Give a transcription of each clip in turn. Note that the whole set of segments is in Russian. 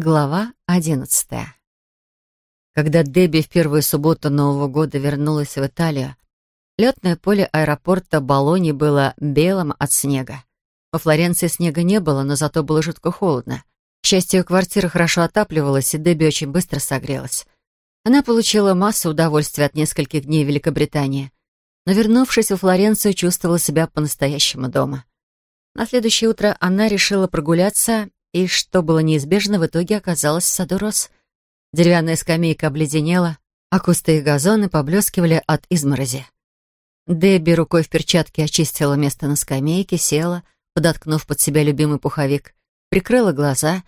Глава одиннадцатая. Когда Дебби в первую субботу Нового года вернулась в Италию, летное поле аэропорта Болони было белым от снега. Во Флоренции снега не было, но зато было жутко холодно. К счастью, квартира хорошо отапливалась, и Дебби очень быстро согрелась. Она получила массу удовольствия от нескольких дней в Великобритании, но, вернувшись во Флоренцию, чувствовала себя по-настоящему дома. На следующее утро она решила прогуляться и, что было неизбежно, в итоге оказалось в саду роз. Деревянная скамейка обледенела, а кусты и газоны поблескивали от изморози. Дебби рукой в перчатке очистила место на скамейке, села, подоткнув под себя любимый пуховик, прикрыла глаза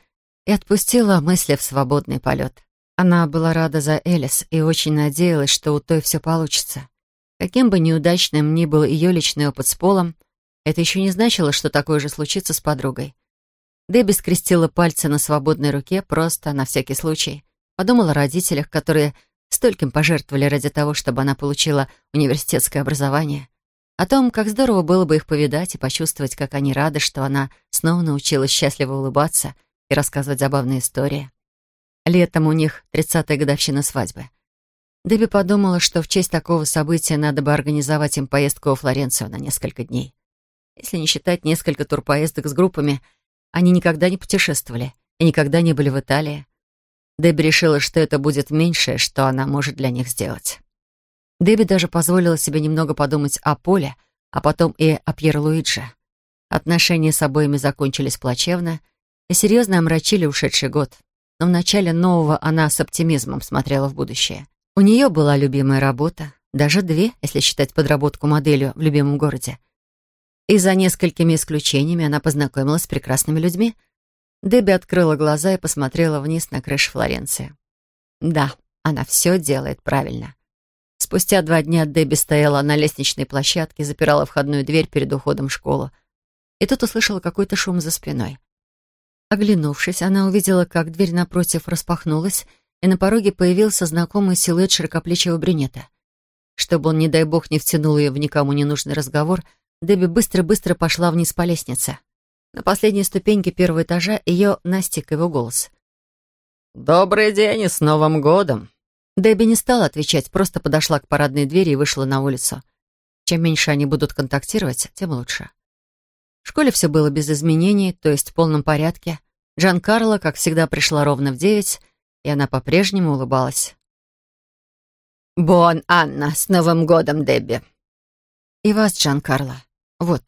и отпустила мысли в свободный полет. Она была рада за Элис и очень надеялась, что у той все получится. Каким бы неудачным ни был ее личный опыт с Полом, это еще не значило, что такое же случится с подругой. Дебби скрестила пальцы на свободной руке, просто на всякий случай. Подумала о родителях, которые стольким пожертвовали ради того, чтобы она получила университетское образование. О том, как здорово было бы их повидать и почувствовать, как они рады, что она снова научилась счастливо улыбаться и рассказывать забавные истории. Летом у них тридцатая годовщина свадьбы. Дебби подумала, что в честь такого события надо бы организовать им поездку во Флоренцию на несколько дней. Если не считать несколько турпоездок с группами — они никогда не путешествовали и никогда не были в Италии. Дебби решила, что это будет меньшее, что она может для них сделать. Дебби даже позволила себе немного подумать о Поле, а потом и о Пьер Луиджи. Отношения с обоими закончились плачевно и серьезно омрачили ушедший год. Но в начале нового она с оптимизмом смотрела в будущее. У нее была любимая работа, даже две, если считать подработку моделью в любимом городе — и за несколькими исключениями она познакомилась с прекрасными людьми. Дебби открыла глаза и посмотрела вниз на крышу Флоренции. Да, она все делает правильно. Спустя два дня Дебби стояла на лестничной площадке, запирала входную дверь перед уходом в школу. И тут услышала какой-то шум за спиной. Оглянувшись, она увидела, как дверь напротив распахнулась, и на пороге появился знакомый силуэт широкоплечего брюнета. Чтобы он, не дай бог, не втянул ее в никому ненужный разговор — Дебби быстро-быстро пошла вниз по лестнице. На последней ступеньке первого этажа ее настиг его голос. «Добрый день и с Новым годом!» Дебби не стала отвечать, просто подошла к парадной двери и вышла на улицу. Чем меньше они будут контактировать, тем лучше. В школе все было без изменений, то есть в полном порядке. Джан Карло, как всегда, пришла ровно в девять, и она по-прежнему улыбалась. «Бон, Анна, с Новым годом, Дебби!» «И вас, Джан Карло!» «Вот».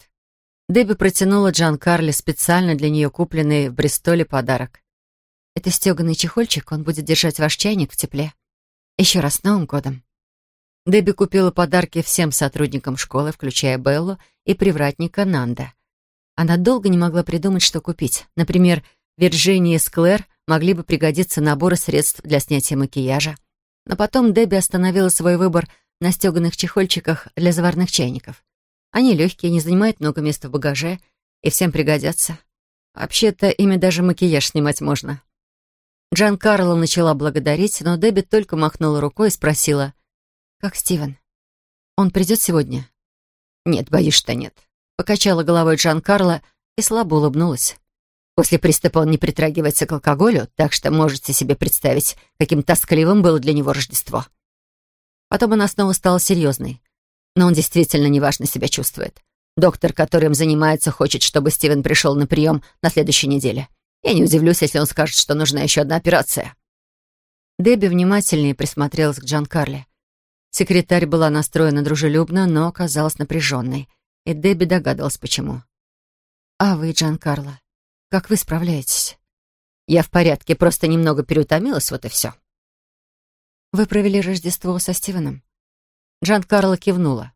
Дебби протянула Джан Карли специально для нее купленный в Бристоле подарок. «Это стеганый чехольчик, он будет держать ваш чайник в тепле. Еще раз с Новым годом». Дебби купила подарки всем сотрудникам школы, включая Беллу и привратника Нанда. Она долго не могла придумать, что купить. Например, Вирджинии и Склэр могли бы пригодиться наборы средств для снятия макияжа. Но потом Дебби остановила свой выбор на стеганых чехольчиках для заварных чайников. Они легкие, не занимают много места в багаже и всем пригодятся. Вообще-то ими даже макияж снимать можно. Джан Карло начала благодарить, но Дебби только махнула рукой и спросила, «Как Стивен? Он придет сегодня?» «Нет, боюсь, что нет», — покачала головой Джан Карло и слабо улыбнулась. После приступа он не притрагивается к алкоголю, так что можете себе представить, каким тоскливым было для него Рождество. Потом она снова стала серьезной. Но он действительно неважно себя чувствует. Доктор, который им занимается, хочет, чтобы Стивен пришел на прием на следующей неделе. Я не удивлюсь, если он скажет, что нужна еще одна операция». Дебби внимательнее присмотрелась к Джан Карли. Секретарь была настроена дружелюбно, но оказалась напряженной. И Дебби догадалась, почему. «А вы, Джан Карло, как вы справляетесь?» «Я в порядке, просто немного переутомилась, вот и все». «Вы провели Рождество со Стивеном?» Джан Карло кивнула.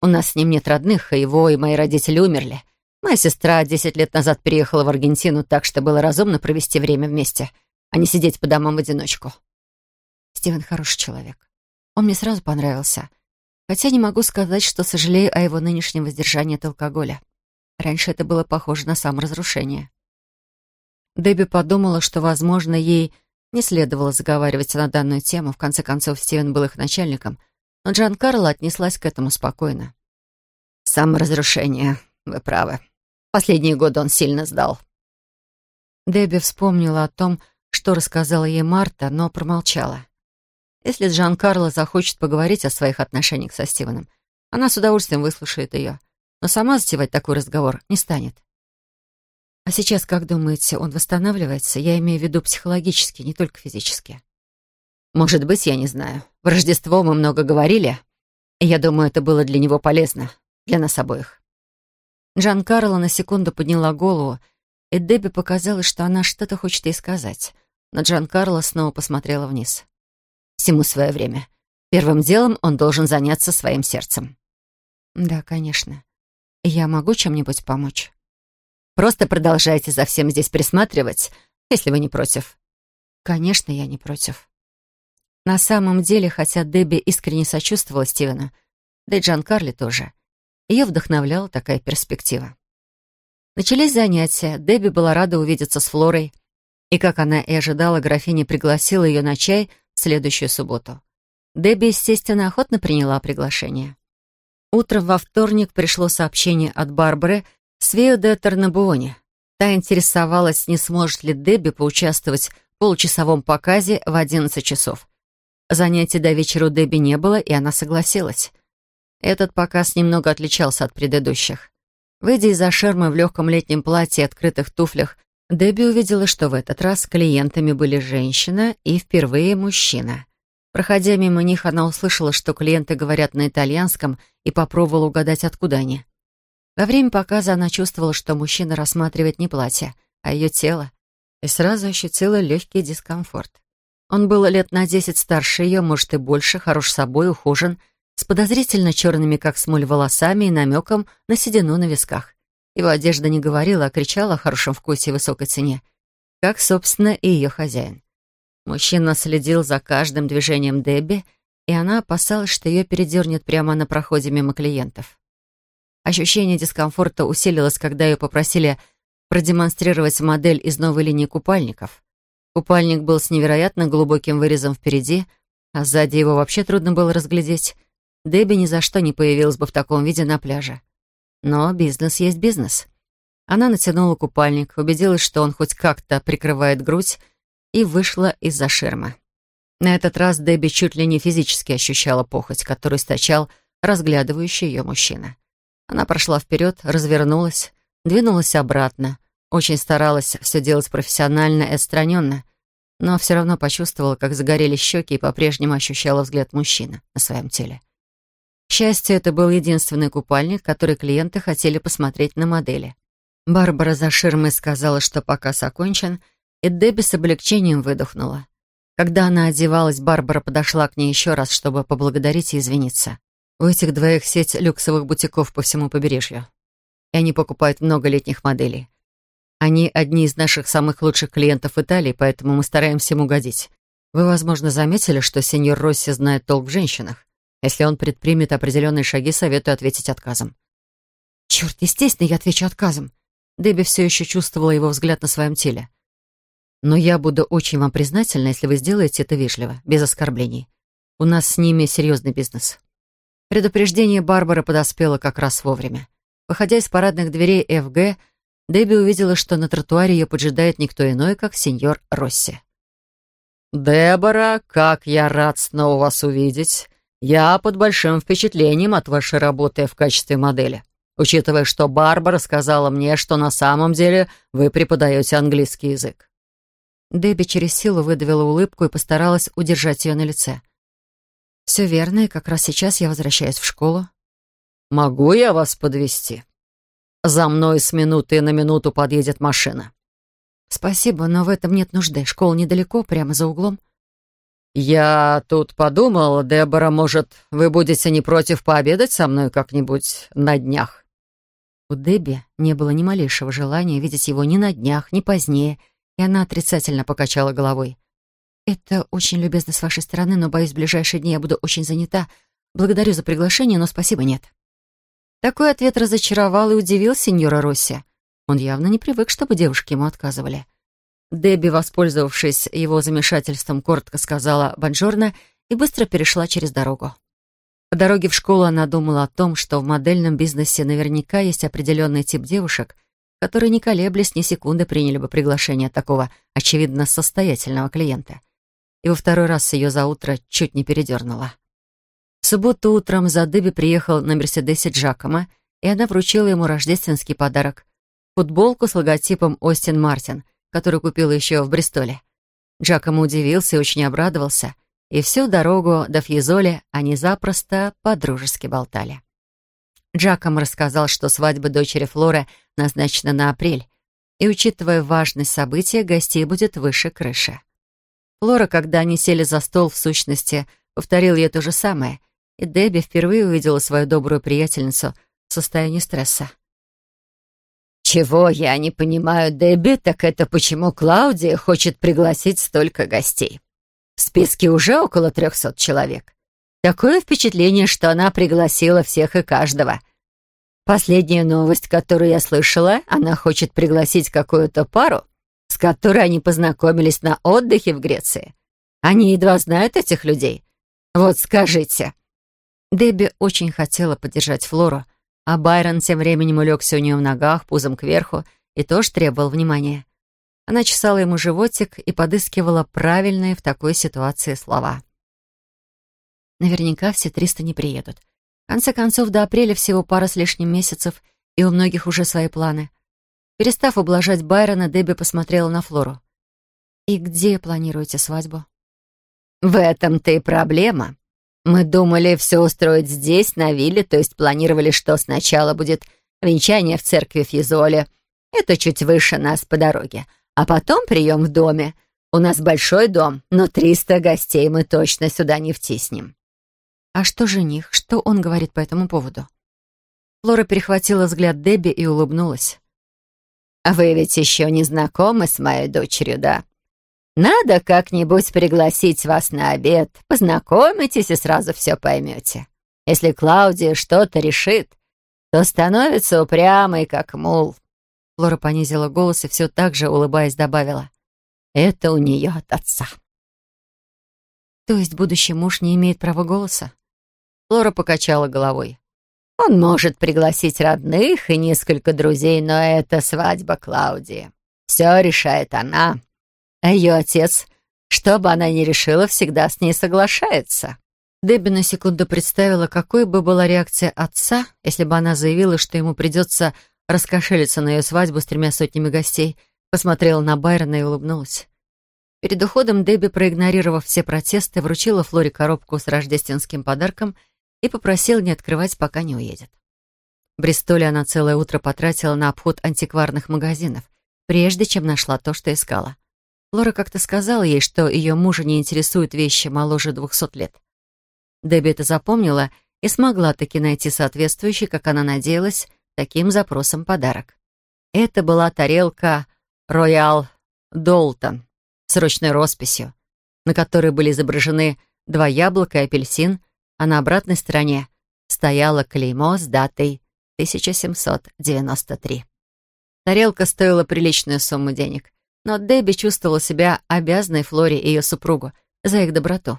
«У нас с ним нет родных, а его и мои родители умерли. Моя сестра десять лет назад переехала в Аргентину, так что было разумно провести время вместе, а не сидеть по домам в одиночку». Стивен хороший человек. Он мне сразу понравился. Хотя не могу сказать, что сожалею о его нынешнем воздержании от алкоголя. Раньше это было похоже на саморазрушение. Дебби подумала, что, возможно, ей не следовало заговаривать на данную тему. В конце концов, Стивен был их начальником — но Джан Карло отнеслась к этому спокойно. «Саморазрушение, вы правы. Последние годы он сильно сдал». Дебби вспомнила о том, что рассказала ей Марта, но промолчала. Если Джан Карло захочет поговорить о своих отношениях со Стивеном, она с удовольствием выслушает ее, но сама затевать такой разговор не станет. А сейчас, как думаете, он восстанавливается? Я имею в виду психологически, не только физически. Может быть, я не знаю. В Рождество мы много говорили, и я думаю, это было для него полезно, для нас обоих. Джан Карло на секунду подняла голову, и Дебби показалось, что она что-то хочет ей сказать. Но Джан Карло снова посмотрела вниз. Всему свое время. Первым делом он должен заняться своим сердцем. «Да, конечно. Я могу чем-нибудь помочь?» «Просто продолжайте за всем здесь присматривать, если вы не против». «Конечно, я не против». На самом деле, хотя Дебби искренне сочувствовала Стивена, да и Джан Карли тоже, ее вдохновляла такая перспектива. Начались занятия, Дебби была рада увидеться с Флорой, и, как она и ожидала, графиня пригласила ее на чай в следующую субботу. Дебби, естественно, охотно приняла приглашение. Утром во вторник пришло сообщение от Барбары с Вио де Тарнабуоне. Та интересовалась, не сможет ли Дебби поучаствовать в получасовом показе в 11 часов. Занятий до вечера у Дебби не было, и она согласилась. Этот показ немного отличался от предыдущих. Выйдя из-за шермы в легком летнем платье и открытых туфлях, Дебби увидела, что в этот раз клиентами были женщина и впервые мужчина. Проходя мимо них, она услышала, что клиенты говорят на итальянском и попробовала угадать, откуда они. Во время показа она чувствовала, что мужчина рассматривает не платье, а ее тело, и сразу ощутила легкий дискомфорт. Он был лет на десять старше ее, может и больше, хорош собой, ухожен, с подозрительно черными, как смоль, волосами и намеком на седину на висках. Его одежда не говорила, а кричала о хорошем вкусе и высокой цене, как, собственно, и ее хозяин. Мужчина следил за каждым движением Дебби, и она опасалась, что ее передернет прямо на проходе мимо клиентов. Ощущение дискомфорта усилилось, когда ее попросили продемонстрировать модель из новой линии купальников. Купальник был с невероятно глубоким вырезом впереди, а сзади его вообще трудно было разглядеть. Дебби ни за что не появилась бы в таком виде на пляже. Но бизнес есть бизнес. Она натянула купальник, убедилась, что он хоть как-то прикрывает грудь, и вышла из-за ширмы. На этот раз Дебби чуть ли не физически ощущала похоть, которую источал разглядывающий ее мужчина. Она прошла вперед, развернулась, двинулась обратно, очень старалась все делать профессионально и отстраненно, но все равно почувствовала, как загорели щеки и по-прежнему ощущала взгляд мужчины на своем теле. К счастью, это был единственный купальник, который клиенты хотели посмотреть на модели. Барбара за ширмой сказала, что показ окончен, и Дебби с облегчением выдохнула. Когда она одевалась, Барбара подошла к ней еще раз, чтобы поблагодарить и извиниться. У этих двоих сеть люксовых бутиков по всему побережью. И они покупают много летних моделей. Они одни из наших самых лучших клиентов Италии, поэтому мы стараемся им угодить. Вы, возможно, заметили, что сеньор Росси знает толк в женщинах. Если он предпримет определенные шаги, советую ответить отказом. Черт, естественно, я отвечу отказом. Дебби все еще чувствовала его взгляд на своем теле. Но я буду очень вам признательна, если вы сделаете это вежливо, без оскорблений. У нас с ними серьезный бизнес». Предупреждение Барбары подоспело как раз вовремя. Выходя из парадных дверей ФГ, Дебби увидела, что на тротуаре ее поджидает никто иной, как сеньор Росси. «Дебора, как я рад снова вас увидеть. Я под большим впечатлением от вашей работы в качестве модели, учитывая, что Барбара сказала мне, что на самом деле вы преподаете английский язык. Дебби через силу выдавила улыбку и постаралась удержать ее на лице. «Все верно, и как раз сейчас я возвращаюсь в школу». «Могу я вас подвести? За мной с минуты на минуту подъедет машина». «Спасибо, но в этом нет нужды. Школа недалеко, прямо за углом». «Я тут подумал, Дебора, может, вы будете не против пообедать со мной как-нибудь на днях?» У Дебби не было ни малейшего желания видеть его ни на днях, ни позднее, и она отрицательно покачала головой. «Это очень любезно с вашей стороны, но, боюсь, в ближайшие дни я буду очень занята. Благодарю за приглашение, но спасибо, нет». Такой ответ разочаровал и удивил сеньора Росси. Он явно не привык, чтобы девушки ему отказывали. Дебби, воспользовавшись его замешательством, коротко сказала «бонжорно» и быстро перешла через дорогу. По дороге в школу она думала о том, что в модельном бизнесе наверняка есть определенный тип девушек, которые, не колеблясь ни секунды, приняли бы приглашение такого, очевидно, состоятельного клиента. И во второй раз ее за утро чуть не передернула. В субботу утром за Дыби приехал на Мерседесе Джакома, и она вручила ему рождественский подарок — футболку с логотипом «Остин Мартин», которую купила еще в Бристоле. Джакомо удивился и очень обрадовался, и всю дорогу до Фьезоли они запросто по-дружески болтали. Джаком рассказал, что свадьба дочери Флоры назначена на апрель, и, учитывая важность события, гостей будет выше крыши. Флора, когда они сели за стол, в сущности, повторил ей то же самое, и Дебби впервые увидела свою добрую приятельницу в состоянии стресса. «Чего я не понимаю, Дебби, так это почему Клаудия хочет пригласить столько гостей. В списке уже около трехсот человек. Такое впечатление, что она пригласила всех и каждого. Последняя новость, которую я слышала, она хочет пригласить какую-то пару, с которой они познакомились на отдыхе в Греции. Они едва знают этих людей. Вот скажите». Дебби очень хотела поддержать Флору, а Байрон тем временем улегся у нее в ногах, пузом кверху, и тоже требовал внимания. Она чесала ему животик и подыскивала правильные в такой ситуации слова. Наверняка все триста не приедут. В конце концов, до апреля всего пара с лишним месяцев, и у многих уже свои планы. Перестав ублажать Байрона, Дебби посмотрела на Флору. «И где планируете свадьбу?» «В этом-то и проблема. Мы думали все устроить здесь, на вилле, то есть планировали, что сначала будет венчание в церкви Фьезоле. Это чуть выше нас по дороге. А потом прием в доме. У нас большой дом, но триста гостей мы точно сюда не втиснем». «А что жених? Что он говорит по этому поводу?» Флора перехватила взгляд Дебби и улыбнулась. «А «Вы ведь еще не знакомы с моей дочерью, да? Надо как-нибудь пригласить вас на обед. Познакомитесь и сразу все поймете. Если Клаудия что-то решит, то становится упрямой, как мул». Флора понизила голос и все так же, улыбаясь, добавила. «Это у нее от отца». «То есть будущий муж не имеет права голоса?» Лора покачала головой. «Он может пригласить родных и несколько друзей, но это свадьба Клаудии. Все решает она. А ее отец, что бы она ни решила, всегда с ней соглашается». Дебби на секунду представила, какой бы была реакция отца, если бы она заявила, что ему придется раскошелиться на ее свадьбу с тремя сотнями гостей, посмотрела на Байрона и улыбнулась. Перед уходом Дебби, проигнорировав все протесты, вручила Флоре коробку с рождественским подарком — и попросил не открывать, пока не уедет. В Бристоле она целое утро потратила на обход антикварных магазинов, прежде чем нашла то, что искала. Лора как-то сказала ей, что ее мужа не интересуют вещи моложе двухсот лет. Дебби это запомнила и смогла таки найти соответствующий, как она надеялась, таким запросом подарок. Это была тарелка «Роял Долтон» с ручной росписью, на которой были изображены два яблока и апельсин, а на обратной стороне стояло клеймо с датой 1793. Тарелка стоила приличную сумму денег, но Дебби чувствовала себя обязанной Флоре и ее супругу за их доброту.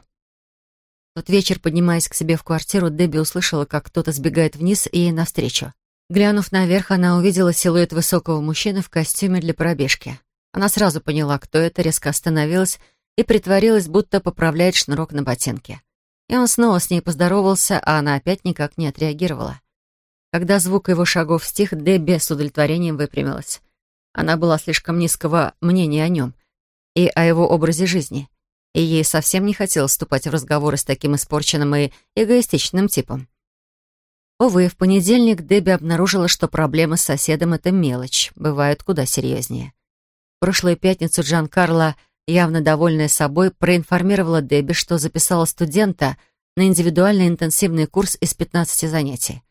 Тот вечер, поднимаясь к себе в квартиру, Дебби услышала, как кто-то сбегает вниз и ей навстречу. Глянув наверх, она увидела силуэт высокого мужчины в костюме для пробежки. Она сразу поняла, кто это, резко остановилась и притворилась, будто поправляет шнурок на ботинке. И он снова с ней поздоровался, а она опять никак не отреагировала. Когда звук его шагов стих, Дебби с удовлетворением выпрямилась. Она была слишком низкого мнения о нем и о его образе жизни, и ей совсем не хотелось вступать в разговоры с таким испорченным и эгоистичным типом. Увы, в понедельник Дебби обнаружила, что проблемы с соседом — это мелочь, бывают куда серьезнее. В прошлую пятницу Джан Карло явно довольная собой, проинформировала Дебби, что записала студента на индивидуальный интенсивный курс из 15 занятий.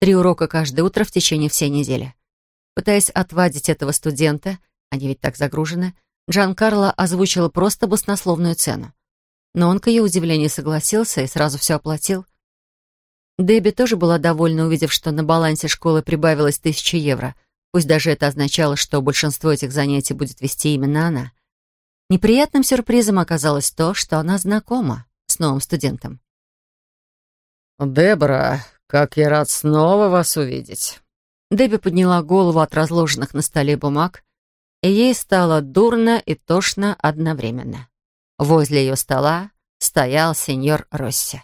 Три урока каждое утро в течение всей недели. Пытаясь отвадить этого студента, они ведь так загружены, Джан Карло озвучила просто баснословную цену. Но он, к ее удивлению, согласился и сразу все оплатил. Дебби тоже была довольна, увидев, что на балансе школы прибавилось тысяча евро, пусть даже это означало, что большинство этих занятий будет вести именно она. Неприятным сюрпризом оказалось то, что она знакома с новым студентом. «Дебора, как я рад снова вас увидеть!» Дебби подняла голову от разложенных на столе бумаг, и ей стало дурно и тошно одновременно. Возле ее стола стоял сеньор Росси.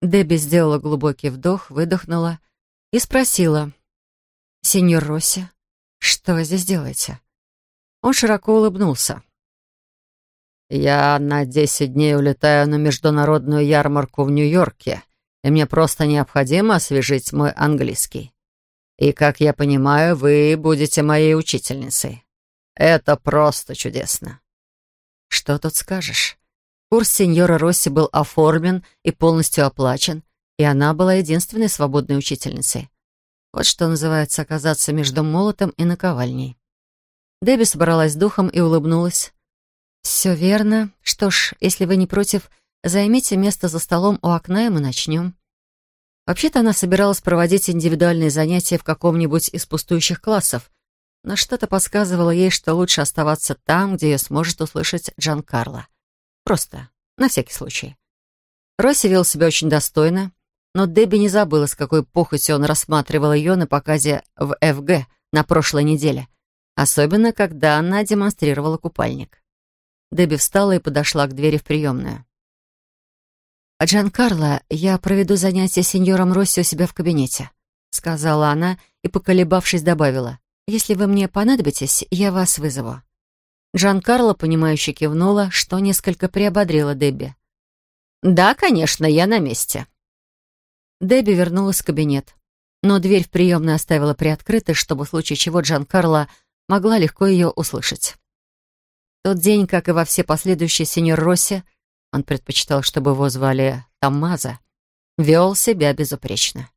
Дебби сделала глубокий вдох, выдохнула и спросила. «Сеньор Росси, что вы здесь делаете?» Он широко улыбнулся. «Я на десять дней улетаю на международную ярмарку в Нью-Йорке, и мне просто необходимо освежить мой английский. И, как я понимаю, вы будете моей учительницей. Это просто чудесно». «Что тут скажешь?» Курс сеньора Росси был оформлен и полностью оплачен, и она была единственной свободной учительницей. Вот что называется оказаться между молотом и наковальней. Дебби собралась духом и улыбнулась. «Все верно. Что ж, если вы не против, займите место за столом у окна, и мы начнем». Вообще-то она собиралась проводить индивидуальные занятия в каком-нибудь из пустующих классов, но что-то подсказывало ей, что лучше оставаться там, где ее сможет услышать Джан Карло. Просто, на всякий случай. Росси вел себя очень достойно, но Дебби не забыла, с какой похотью он рассматривал ее на показе в ФГ на прошлой неделе, особенно когда она демонстрировала купальник. Дебби встала и подошла к двери в приемную. «А «Джан Карло, я проведу занятие с сеньором Росси у себя в кабинете», сказала она и, поколебавшись, добавила. «Если вы мне понадобитесь, я вас вызову». Джан Карло, понимающе кивнула, что несколько приободрила Дебби. «Да, конечно, я на месте». Дебби вернулась в кабинет, но дверь в приемную оставила приоткрытой, чтобы в случае чего Джан Карло могла легко ее услышать. тот день, как и во все последующие сеньор Росси, он предпочитал, чтобы его звали Таммаза, вел себя безупречно.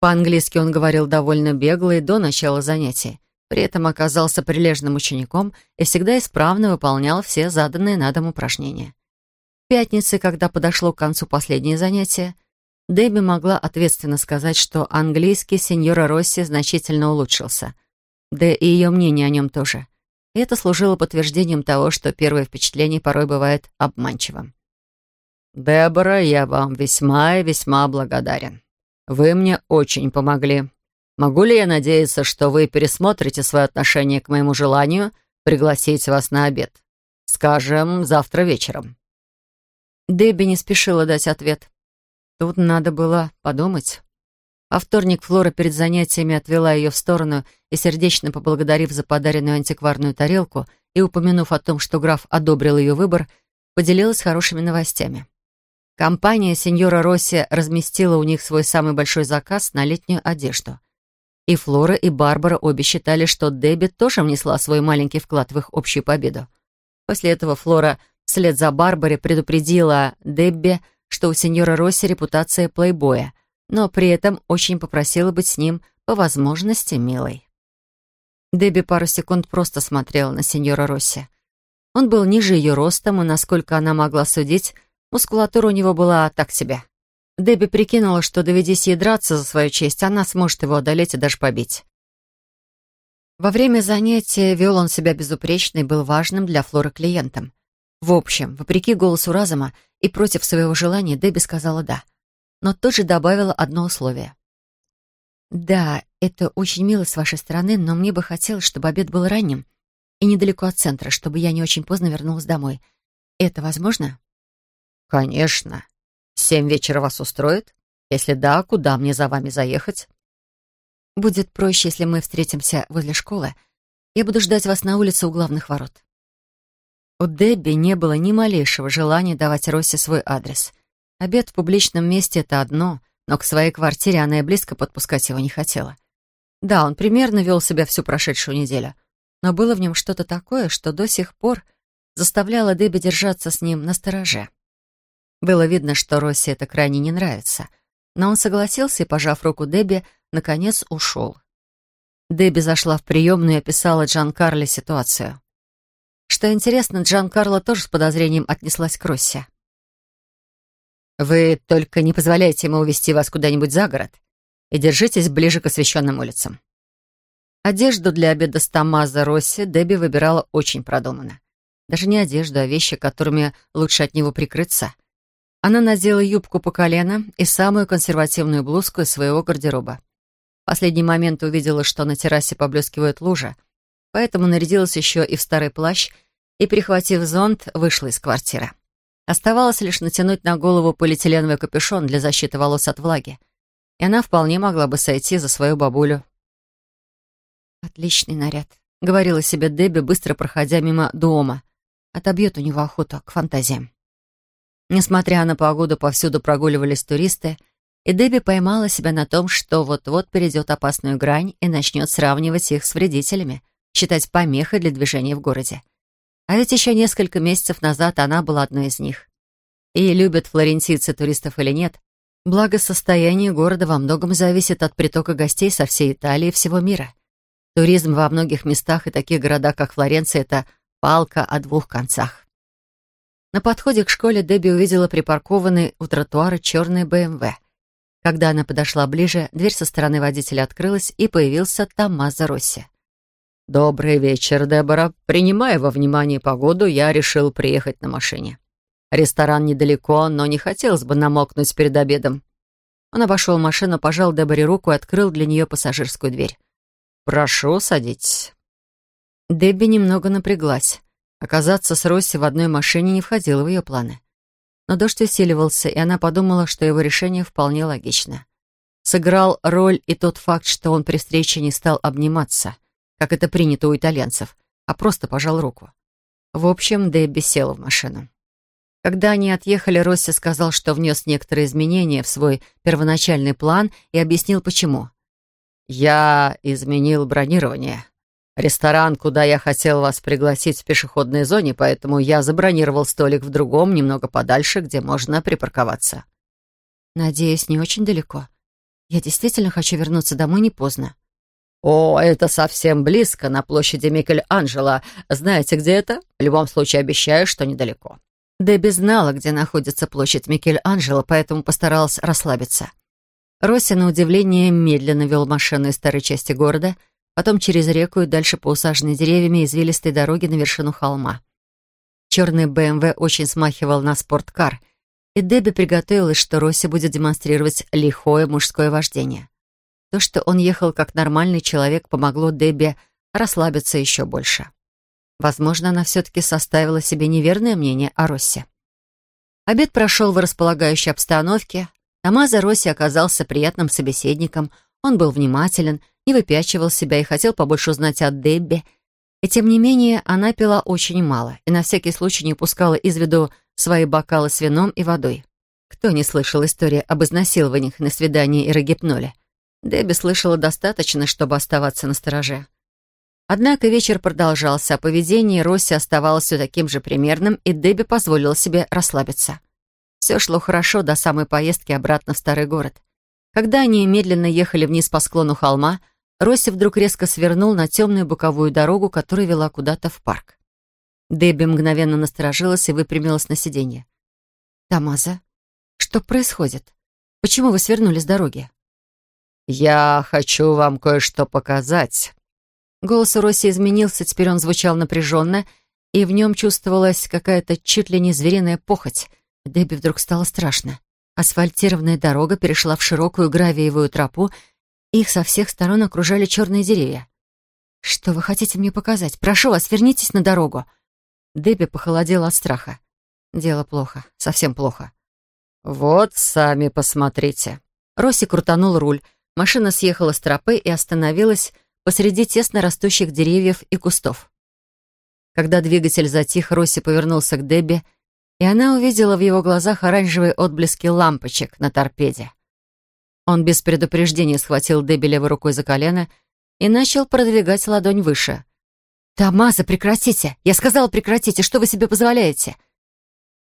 По-английски он говорил довольно бегло и до начала занятий, при этом оказался прилежным учеником и всегда исправно выполнял все заданные на дом упражнения. В пятнице, когда подошло к концу последнее занятие, Дебби могла ответственно сказать, что английский сеньора Росси значительно улучшился. Да и ее мнение о нем тоже. Это служило подтверждением того, что первое впечатление порой бывает обманчивым. «Дебора, я вам весьма и весьма благодарен. Вы мне очень помогли. Могу ли я надеяться, что вы пересмотрите свое отношение к моему желанию пригласить вас на обед? Скажем, завтра вечером». Дебби не спешила дать ответ. Тут надо было подумать. А вторник Флора перед занятиями отвела ее в сторону и, сердечно поблагодарив за подаренную антикварную тарелку и упомянув о том, что граф одобрил ее выбор, поделилась хорошими новостями. Компания сеньора Росси разместила у них свой самый большой заказ на летнюю одежду. И Флора, и Барбара обе считали, что Дебби тоже внесла свой маленький вклад в их общую победу. После этого Флора вслед за Барбаре предупредила Дебби, что у сеньора Росси репутация плейбоя, но при этом очень попросила быть с ним по возможности милой. Дебби пару секунд просто смотрела на сеньора Росси. Он был ниже ее ростом, и, насколько она могла судить, мускулатура у него была так себе. Дебби прикинула, что, доведись ей драться за свою честь, она сможет его одолеть и даже побить. Во время занятия вел он себя безупречно и был важным для Флоры клиентом. В общем, вопреки голосу разума и против своего желания, Дебби сказала «да», но тут же добавила одно условие. «Да, это очень мило с вашей стороны, но мне бы хотелось, чтобы обед был ранним и недалеко от центра, чтобы я не очень поздно вернулась домой. Это возможно?» «Конечно», Семь вечера вас устроит? Если да, куда мне за вами заехать? Будет проще, если мы встретимся возле школы. Я буду ждать вас на улице у главных ворот. У Дебби не было ни малейшего желания давать Росе свой адрес. Обед в публичном месте — это одно, но к своей квартире она и близко подпускать его не хотела. Да, он примерно вел себя всю прошедшую неделю, но было в нем что-то такое, что до сих пор заставляло Дебби держаться с ним на стороже. Было видно, что Росси это крайне не нравится, но он согласился и, пожав руку Дебби, наконец ушел. Дебби зашла в приемную и описала Джан Карле ситуацию. Что интересно, Джан Карла тоже с подозрением отнеслась к Росси. «Вы только не позволяйте ему увести вас куда-нибудь за город и держитесь ближе к освещенным улицам». Одежду для обеда с Томазо Росси Дебби выбирала очень продуманно. Даже не одежду, а вещи, которыми лучше от него прикрыться — она надела юбку по колено и самую консервативную блузку из своего гардероба. В последний момент увидела, что на террасе поблескивает лужа, поэтому нарядилась еще и в старый плащ и, прихватив зонт, вышла из квартиры. Оставалось лишь натянуть на голову полиэтиленовый капюшон для защиты волос от влаги, и она вполне могла бы сойти за свою бабулю. «Отличный наряд», — говорила себе Дебби, быстро проходя мимо дома. Отобьет у него охоту к фантазиям. Несмотря на погоду, повсюду прогуливались туристы, и Дебби поймала себя на том, что вот-вот перейдет опасную грань и начнет сравнивать их с вредителями, считать помехой для движения в городе. А ведь еще несколько месяцев назад она была одной из них. И любят флорентийцы туристов или нет, благосостояние города во многом зависит от притока гостей со всей Италии и всего мира. Туризм во многих местах и таких городах, как Флоренция, это палка о двух концах. На подходе к школе Дебби увидела припаркованный у тротуара черный БМВ. Когда она подошла ближе, дверь со стороны водителя открылась, и появился Томмазо Росси. «Добрый вечер, Дебора. Принимая во внимание погоду, я решил приехать на машине. Ресторан недалеко, но не хотелось бы намокнуть перед обедом». Он обошел машину, пожал Деборе руку и открыл для нее пассажирскую дверь. «Прошу, садитесь». Дебби немного напряглась. Оказаться с Росси в одной машине не входило в ее планы. Но дождь усиливался, и она подумала, что его решение вполне логично. Сыграл роль и тот факт, что он при встрече не стал обниматься — как это принято у итальянцев, а просто пожал руку. В общем, Дебби села в машину. Когда они отъехали, Росси сказал, что внес некоторые изменения в свой первоначальный план и объяснил, почему. «Я изменил бронирование. Ресторан, куда я хотел вас пригласить в пешеходной зоне, поэтому я забронировал столик в другом, немного подальше, где можно припарковаться». «Надеюсь, не очень далеко. Я действительно хочу вернуться домой не поздно». «О, это совсем близко, на площади Микель-Анджело. Знаете, где это? В любом случае, обещаю, что недалеко». Дебби знала, где находится площадь Микель-Анджело, поэтому постаралась расслабиться. Росси, на удивление, медленно вел машину из старой части города, потом через реку и дальше по усаженной деревьями извилистой дороге на вершину холма. Черный БМВ очень смахивал на спорткар, и Дебби приготовилась, что Росси будет демонстрировать лихое мужское вождение. То, что он ехал как нормальный человек, помогло Дебби расслабиться еще больше. Возможно, она все-таки составила себе неверное мнение о Россе. Обед прошел в располагающей обстановке. Тамаза Росси оказался приятным собеседником. Он был внимателен, не выпячивал себя и хотел побольше узнать о Дебби. И тем не менее, она пила очень мало и на всякий случай не упускала из виду свои бокалы с вином и водой. Кто не слышал истории об изнасилованиях на свидании и рогипноле? Дебби слышала достаточно, чтобы оставаться на стороже. Однако вечер продолжался, а поведение Росси оставалось все таким же примерным, и Дебби позволила себе расслабиться. Все шло хорошо до самой поездки обратно в старый город. Когда они медленно ехали вниз по склону холма, Росси вдруг резко свернул на темную боковую дорогу, которая вела куда-то в парк. Дебби мгновенно насторожилась и выпрямилась на сиденье. «Тамаза, что происходит? Почему вы свернули с дороги?» «Я хочу вам кое-что показать». Голос у Росси изменился, теперь он звучал напряженно, и в нем чувствовалась какая-то чуть ли не звериная похоть. Дебби вдруг стало страшно. Асфальтированная дорога перешла в широкую гравиевую тропу, и их со всех сторон окружали черные деревья. «Что вы хотите мне показать? Прошу вас, вернитесь на дорогу!» Дебби похолодела от страха. Дело плохо, совсем плохо. «Вот, сами посмотрите». Росси крутанул руль, Машина съехала с тропы и остановилась посреди тесно растущих деревьев и кустов. Когда двигатель затих, Росси повернулся к Дебби, и она увидела в его глазах оранжевые отблески лампочек на торпеде. Он без предупреждения схватил Дебби левой рукой за колено и начал продвигать ладонь выше. «Тамаза, прекратите! Я сказала, прекратите! Что вы себе позволяете?»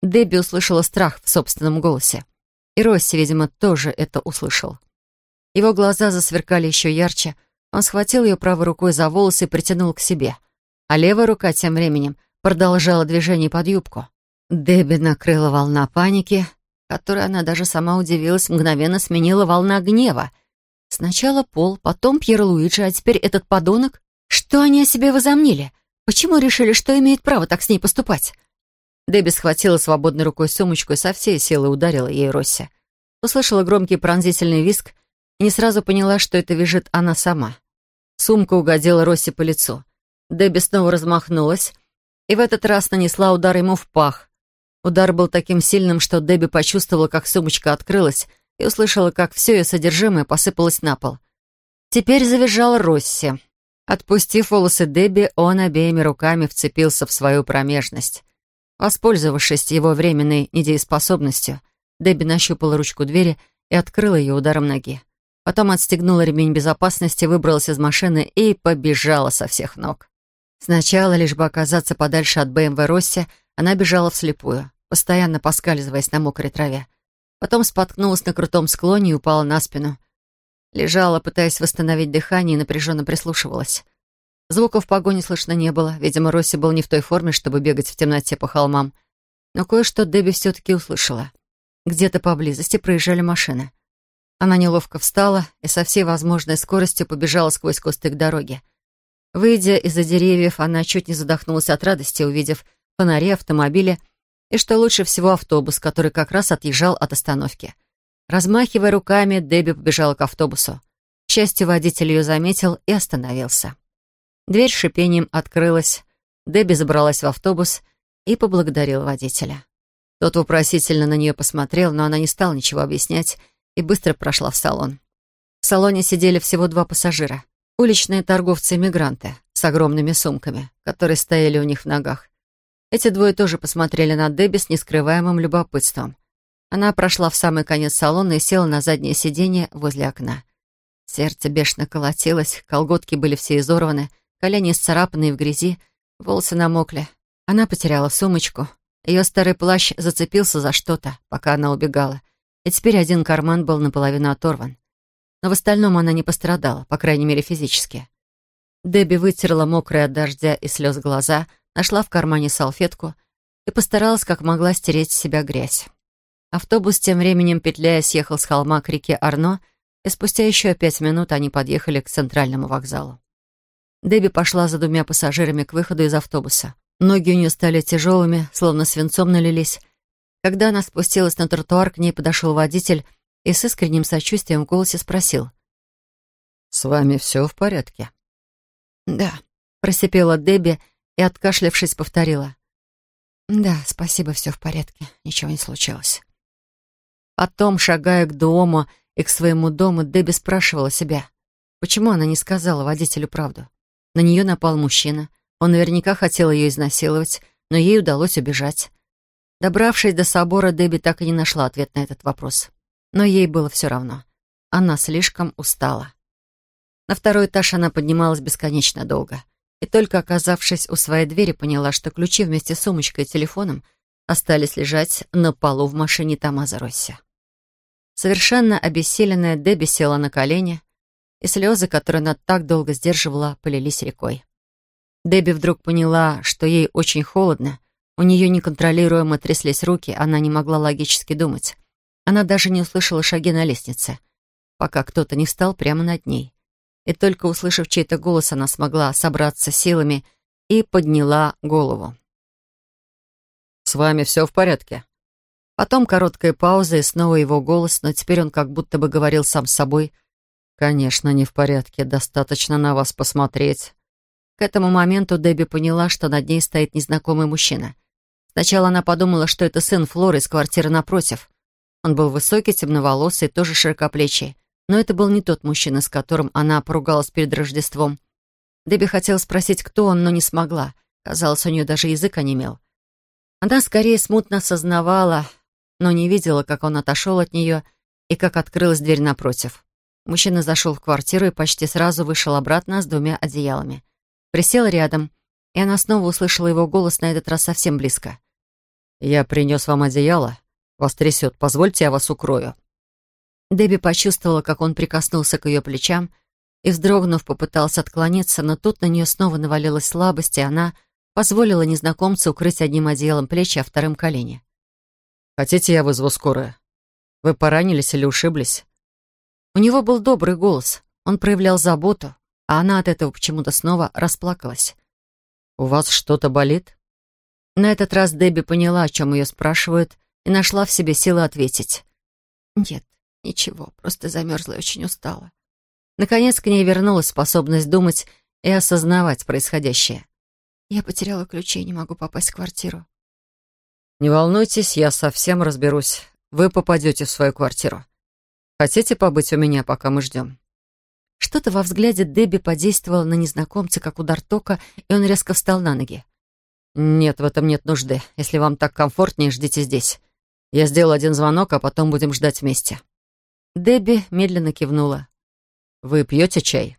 Дебби услышала страх в собственном голосе. И Росси, видимо, тоже это услышал. Его глаза засверкали еще ярче. Он схватил ее правой рукой за волосы и притянул к себе. А левая рука тем временем продолжала движение под юбку. Дебби накрыла волна паники, которой она даже сама удивилась, мгновенно сменила волна гнева. Сначала Пол, потом Пьер Луиджи, а теперь этот подонок. Что они о себе возомнили? Почему решили, что имеет право так с ней поступать? Дебби схватила свободной рукой сумочку и со всей силы ударила ей Росси. Услышала громкий пронзительный виск не сразу поняла, что это вяжет она сама. Сумка угодила Росси по лицу. Дебби снова размахнулась и в этот раз нанесла удар ему в пах. Удар был таким сильным, что Дебби почувствовала, как сумочка открылась, и услышала, как все ее содержимое посыпалось на пол. Теперь завизжала Росси. Отпустив волосы Дебби, он обеими руками вцепился в свою промежность. Воспользовавшись его временной недееспособностью, Дебби нащупала ручку двери и открыла ее ударом ноги. Потом отстегнула ремень безопасности, выбралась из машины и побежала со всех ног. Сначала, лишь бы оказаться подальше от БМВ Росси, она бежала вслепую, постоянно поскальзываясь на мокрой траве. Потом споткнулась на крутом склоне и упала на спину. Лежала, пытаясь восстановить дыхание, и напряженно прислушивалась. Звуков погони слышно не было. Видимо, Росси был не в той форме, чтобы бегать в темноте по холмам. Но кое-что Дебби все-таки услышала. Где-то поблизости проезжали машины. Она неловко встала и со всей возможной скоростью побежала сквозь кусты к дороге. Выйдя из-за деревьев, она чуть не задохнулась от радости, увидев фонари, автомобиля и, что лучше всего, автобус, который как раз отъезжал от остановки. Размахивая руками, Дебби побежала к автобусу. К счастью, водитель ее заметил и остановился. Дверь шипением открылась. Дебби забралась в автобус и поблагодарила водителя. Тот вопросительно на нее посмотрел, но она не стала ничего объяснять и быстро прошла в салон. В салоне сидели всего два пассажира. Уличные торговцы-иммигранты с огромными сумками, которые стояли у них в ногах. Эти двое тоже посмотрели на Дебби с нескрываемым любопытством. Она прошла в самый конец салона и села на заднее сиденье возле окна. Сердце бешено колотилось, колготки были все изорваны, колени исцарапанные в грязи, волосы намокли. Она потеряла сумочку. Ее старый плащ зацепился за что-то, пока она убегала, и теперь один карман был наполовину оторван но в остальном она не пострадала, по крайней мере, физически. Дебби вытерла мокрые от дождя и слез глаза, нашла в кармане салфетку и постаралась как могла стереть с себя грязь. Автобус тем временем, петляя, съехал с холма к реке Арно, и спустя еще пять минут они подъехали к центральному вокзалу. Дебби пошла за двумя пассажирами к выходу из автобуса. Ноги у нее стали тяжелыми, словно свинцом налились. Когда она спустилась на тротуар, к ней подошел водитель и с искренним сочувствием в голосе спросил. «С вами все в порядке?» «Да», — просипела Дебби и, откашлявшись, повторила. «Да, спасибо, все в порядке, ничего не случилось». Потом, шагая к дому и к своему дому, Дебби спрашивала себя, почему она не сказала водителю правду. На нее напал мужчина, он наверняка хотел ее изнасиловать, но ей удалось убежать. Добравшись до собора, Дебби так и не нашла ответ на этот вопрос. Но ей было все равно. Она слишком устала. На второй этаж она поднималась бесконечно долго. И только оказавшись у своей двери, поняла, что ключи вместе с сумочкой и телефоном остались лежать на полу в машине Тамаза Росси. Совершенно обессиленная Дебби села на колени, и слезы, которые она так долго сдерживала, полились рекой. Дебби вдруг поняла, что ей очень холодно, у нее неконтролируемо тряслись руки, она не могла логически думать. Она даже не услышала шаги на лестнице, пока кто-то не встал прямо над ней. И только услышав чей-то голос, она смогла собраться силами и подняла голову. «С вами все в порядке?» Потом короткая пауза и снова его голос, но теперь он как будто бы говорил сам с собой. «Конечно, не в порядке. Достаточно на вас посмотреть». К этому моменту Дебби поняла, что над ней стоит незнакомый мужчина. Сначала она подумала, что это сын Флоры из квартиры напротив. Он был высокий, темноволосый, тоже широкоплечий. Но это был не тот мужчина, с которым она поругалась перед Рождеством. Дебби хотела спросить, кто он, но не смогла. Казалось, у нее даже язык онемел. Она скорее смутно осознавала, но не видела, как он отошел от нее и как открылась дверь напротив. Мужчина зашел в квартиру и почти сразу вышел обратно с двумя одеялами. Присел рядом, и она снова услышала его голос на этот раз совсем близко. «Я принес вам одеяло. Вас трясет. Позвольте, я вас укрою». Дебби почувствовала, как он прикоснулся к ее плечам и, вздрогнув, попытался отклониться, но тут на нее снова навалилась слабость, и она позволила незнакомцу укрыть одним одеялом плечи, а вторым колени. «Хотите, я вызову скорую? Вы поранились или ушиблись?» У него был добрый голос, он проявлял заботу, а она от этого почему-то снова расплакалась. «У вас что-то болит?» На этот раз Дебби поняла, о чем ее спрашивают, и нашла в себе силы ответить. «Нет, Ничего, просто замерзла и очень устала. Наконец к ней вернулась способность думать и осознавать происходящее. Я потеряла ключи и не могу попасть в квартиру. «Не волнуйтесь, я совсем разберусь. Вы попадете в свою квартиру. Хотите побыть у меня, пока мы ждем?» Что-то во взгляде Дебби подействовало на незнакомца, как удар тока, и он резко встал на ноги. «Нет, в этом нет нужды. Если вам так комфортнее, ждите здесь. Я сделал один звонок, а потом будем ждать вместе». Дебби медленно кивнула. «Вы пьете чай?»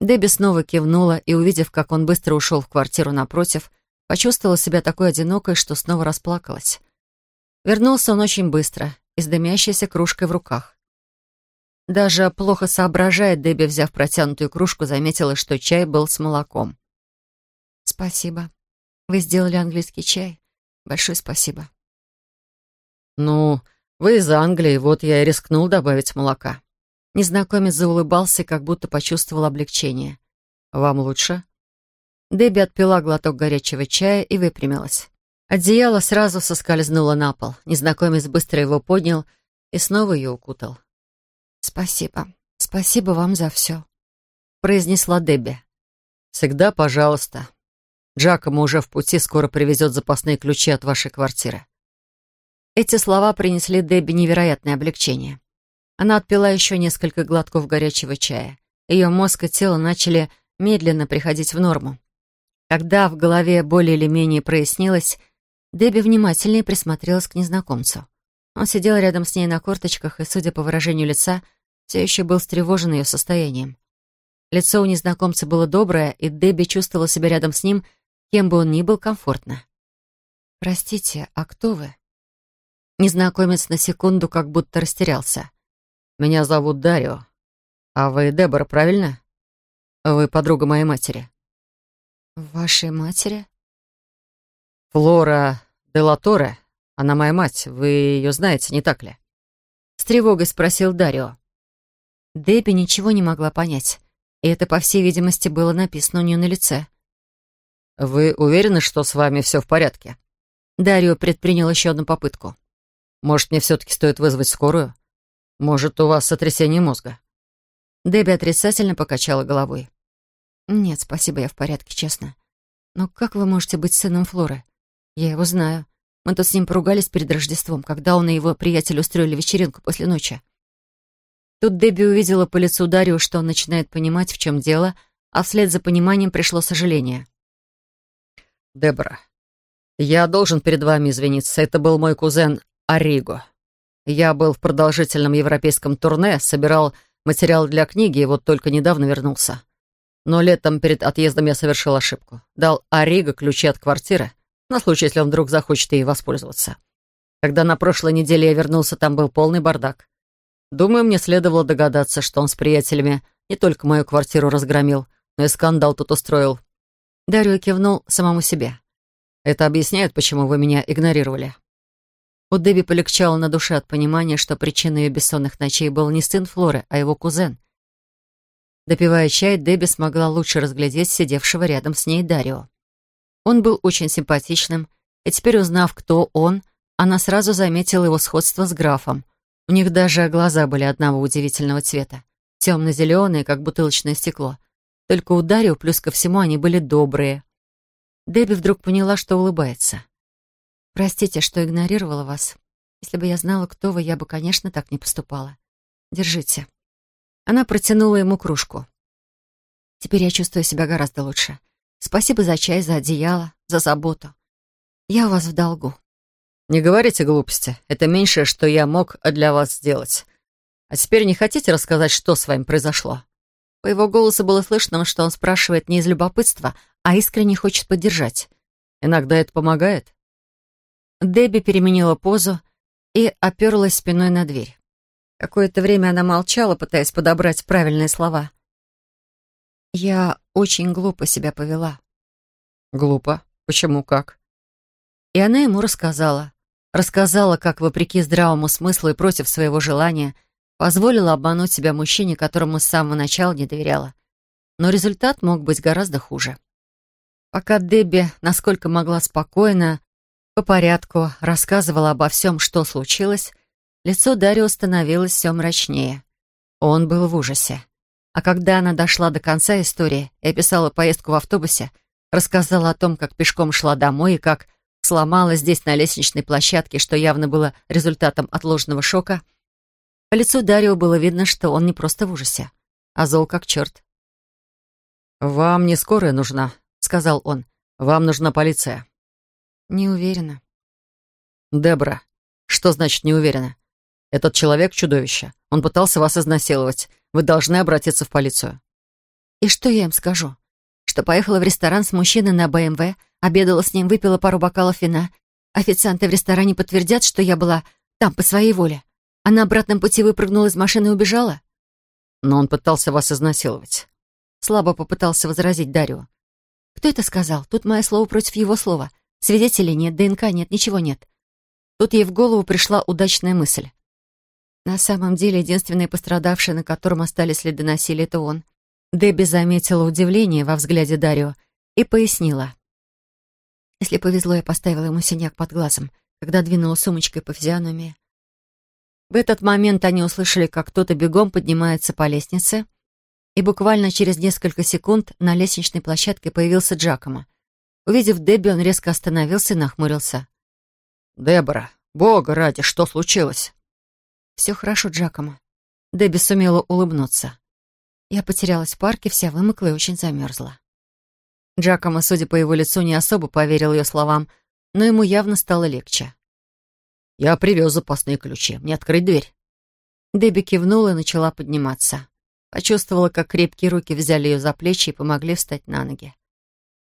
Дебби снова кивнула и, увидев, как он быстро ушел в квартиру напротив, почувствовала себя такой одинокой, что снова расплакалась. Вернулся он очень быстро с дымящейся кружкой в руках. Даже плохо соображая, Дебби, взяв протянутую кружку, заметила, что чай был с молоком. «Спасибо. Вы сделали английский чай. Большое спасибо». «Ну, вы из Англии, вот я и рискнул добавить молока». Незнакомец заулыбался, как будто почувствовал облегчение. «Вам лучше?» Дебби отпила глоток горячего чая и выпрямилась. Одеяло сразу соскользнуло на пол. Незнакомец быстро его поднял и снова ее укутал. «Спасибо. Спасибо вам за все», — произнесла Дебби. «Всегда пожалуйста. Джакомо уже в пути, скоро привезет запасные ключи от вашей квартиры». Эти слова принесли Дебби невероятное облегчение. Она отпила еще несколько глотков горячего чая. Ее мозг и тело начали медленно приходить в норму. Когда в голове более или менее прояснилось, Дебби внимательнее присмотрелась к незнакомцу. Он сидел рядом с ней на корточках и, судя по выражению лица, все еще был встревожен ее состоянием. Лицо у незнакомца было доброе, и Дебби чувствовала себя рядом с ним, кем бы он ни был, комфортно. «Простите, а кто вы?» Незнакомец на секунду как будто растерялся. «Меня зовут Дарио. А вы Дебора, правильно? Вы подруга моей матери». «Вашей матери?» «Флора Делаторе. Она моя мать. Вы ее знаете, не так ли?» С тревогой спросил Дарио. Дебби ничего не могла понять, и это, по всей видимости, было написано у нее на лице. «Вы уверены, что с вами все в порядке?» Дарио предпринял еще одну попытку. «Может, мне все-таки стоит вызвать скорую?» Может, у вас сотрясение мозга?» Дебби отрицательно покачала головой. «Нет, спасибо, я в порядке, честно. Но как вы можете быть сыном Флоры? Я его знаю. Мы тут с ним поругались перед Рождеством, когда он и его приятель устроили вечеринку после ночи». Тут Дебби увидела по лицу Дарио, что он начинает понимать, в чем дело, а вслед за пониманием пришло сожаление. «Дебора, я должен перед вами извиниться. Это был мой кузен Ариго. Я был в продолжительном европейском турне, собирал материал для книги и вот только недавно вернулся. Но летом перед отъездом я совершил ошибку. Дал Ариго ключи от квартиры, на случай, если он вдруг захочет ей воспользоваться. Когда на прошлой неделе я вернулся, там был полный бардак. Думаю, мне следовало догадаться, что он с приятелями не только мою квартиру разгромил, но и скандал тут устроил. Дарью кивнул самому себе. Это объясняет, почему вы меня игнорировали. У Дебби полегчало на душе от понимания, что причиной ее бессонных ночей был не сын Флоры, а его кузен. Допивая чай, Дебби смогла лучше разглядеть сидевшего рядом с ней Дарио. Он был очень симпатичным, и теперь, узнав, кто он, она сразу заметила его сходство с графом. У них даже глаза были одного удивительного цвета, темно-зеленые, как бутылочное стекло. Только у Дарио, плюс ко всему, они были добрые. Дебби вдруг поняла, что улыбается. Простите, что игнорировала вас. Если бы я знала, кто вы, я бы, конечно, так не поступала. Держите. Она протянула ему кружку. Теперь я чувствую себя гораздо лучше. Спасибо за чай, за одеяло, за заботу. Я у вас в долгу. Не говорите глупости. Это меньшее, что я мог для вас сделать. А теперь не хотите рассказать, что с вами произошло? По его голосу было слышно, что он спрашивает не из любопытства, а искренне хочет поддержать. Иногда это помогает. Дебби переменила позу и оперлась спиной на дверь. Какое-то время она молчала, пытаясь подобрать правильные слова. «Я очень глупо себя повела». «Глупо? Почему, как?» И она ему рассказала. Рассказала, как, вопреки здравому смыслу и против своего желания, позволила обмануть себя мужчине, которому с самого начала не доверяла. Но результат мог быть гораздо хуже. Пока Дебби, насколько могла спокойно, по порядку рассказывала обо всем, что случилось, Лицо Дарио становилось все мрачнее. Он был в ужасе. А когда она дошла до конца истории и описала поездку в автобусе, рассказала о том, как пешком шла домой и как сломалась здесь на лестничной площадке, что явно было результатом отложенного шока, по лицу Дарио было видно, что он не просто в ужасе, а зол как черт. «Вам не скорая нужна», — сказал он. «Вам нужна полиция». «Не уверена». «Дебра, что значит «не уверена»? Этот человек — чудовище. Он пытался вас изнасиловать. Вы должны обратиться в полицию». «И что я им скажу? Что поехала в ресторан с мужчиной на БМВ, обедала с ним, выпила пару бокалов вина. Официанты в ресторане подтвердят, что я была там по своей воле. А на обратном пути выпрыгнула из машины и убежала?» «Но он пытался вас изнасиловать». Слабо попытался возразить Дарио. «Кто это сказал? Тут мое слово против его слова. Свидетелей нет, ДНК нет, ничего нет». Тут ей в голову пришла удачная мысль. На самом деле, единственный пострадавший, на котором остались следы насилия, это он. Дебби заметила удивление во взгляде Дарио и пояснила. Если повезло, я поставила ему синяк под глазом, когда двинула сумочкой по физиономии. В этот момент они услышали, как кто-то бегом поднимается по лестнице, и буквально через несколько секунд на лестничной площадке появился Джакомо. Увидев Дебби, он резко остановился и нахмурился. «Дебора, бога ради, что случилось?» «Все хорошо, Джакомо». Дебби сумела улыбнуться. Я потерялась в парке, вся вымокла и очень замерзла. Джакомо, судя по его лицу, не особо поверил ее словам, но ему явно стало легче. «Я привез запасные ключи. Мне открыть дверь?» Дебби кивнула и начала подниматься. Почувствовала, как крепкие руки взяли ее за плечи и помогли встать на ноги.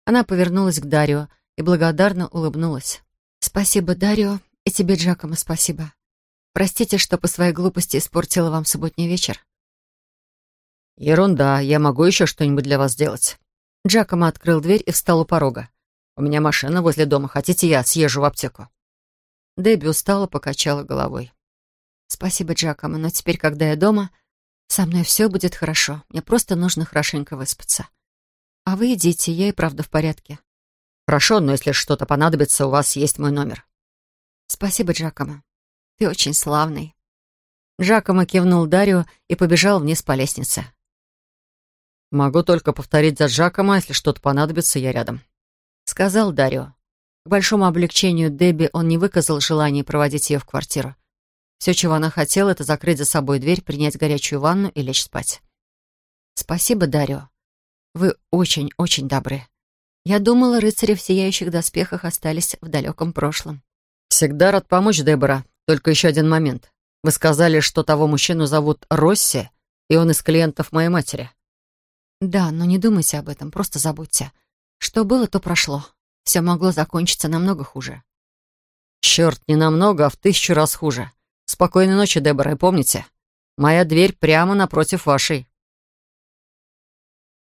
Она повернулась к Дарио и благодарно улыбнулась. «Спасибо, Дарио, и тебе, Джакомо, спасибо. Простите, что по своей глупости испортила вам субботний вечер». «Ерунда, я могу еще что-нибудь для вас сделать». Джакомо открыл дверь и встал у порога. «У меня машина возле дома. Хотите, я съезжу в аптеку?» Дебби устало покачала головой. «Спасибо, Джакомо, но теперь, когда я дома, со мной все будет хорошо. Мне просто нужно хорошенько выспаться. А вы идите, я и правда в порядке». «Хорошо, но если что-то понадобится, у вас есть мой номер». «Спасибо, Джакомо. Ты очень славный». Джакомо кивнул Дарио и побежал вниз по лестнице. «Могу только повторить за Джакомо, если что-то понадобится, я рядом», — сказал Дарио. К большому облегчению Дебби он не выказал желания проводить ее в квартиру. Все, чего она хотела, это закрыть за собой дверь, принять горячую ванну и лечь спать. «Спасибо, Дарио. Вы очень-очень добры. Я думала, рыцари в сияющих доспехах остались в далеком прошлом». «Всегда рад помочь, Дебора. Только еще один момент. Вы сказали, что того мужчину зовут Росси, и он из клиентов моей матери. Да, но не думайте об этом, просто забудьте. Что было, то прошло. Все могло закончиться намного хуже. Черт, не намного, а в тысячу раз хуже. Спокойной ночи, Дебора, и помните, моя дверь прямо напротив вашей.